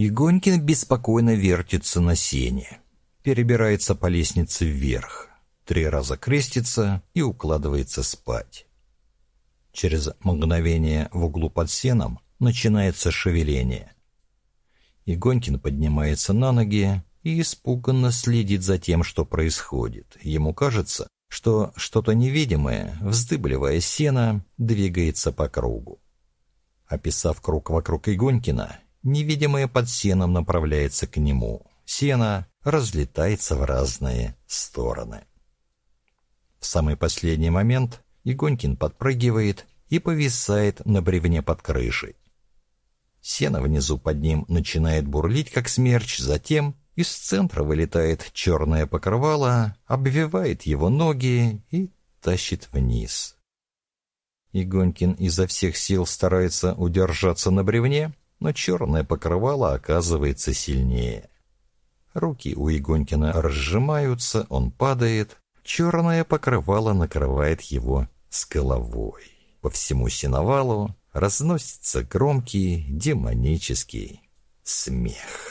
Игонькин беспокойно вертится на сене, перебирается по лестнице вверх, три раза крестится и укладывается спать. Через мгновение в углу под сеном начинается шевеление. Игонькин поднимается на ноги и испуганно следит за тем, что происходит. Ему кажется, что что-то невидимое, вздыбливая сено, двигается по кругу. Описав круг вокруг Игонькина, невидимое под сеном направляется к нему. Сено разлетается в разные стороны. В самый последний момент Игонькин подпрыгивает и повисает на бревне под крышей. Сено внизу под ним начинает бурлить, как смерч, затем из центра вылетает черное покрывало, обвивает его ноги и тащит вниз. Игонькин изо всех сил старается удержаться на бревне, но черное покрывало оказывается сильнее. Руки у Игонькина разжимаются, он падает, черное покрывало накрывает его с головой. По всему сеновалу разносится громкий демонический смех.